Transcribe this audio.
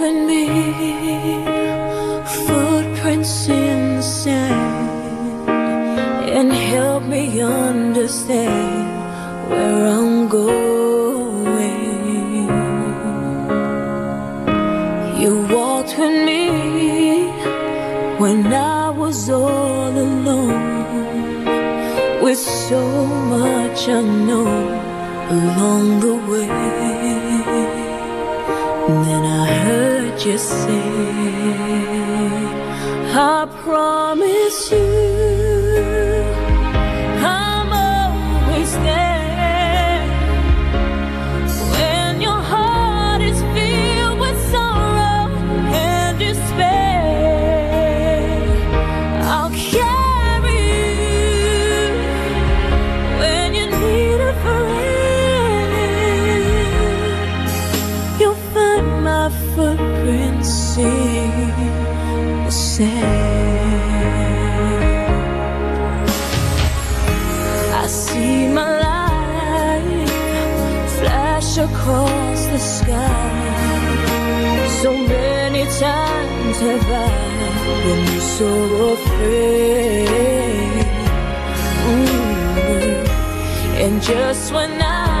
with me, footprints in the sand, and help me understand where I'm going. You walked with me when I was all alone, with so much unknown along the way. Then I heard you say, I promise in the sand. I see my light flash across the sky. So many times have I been so afraid. And just when I,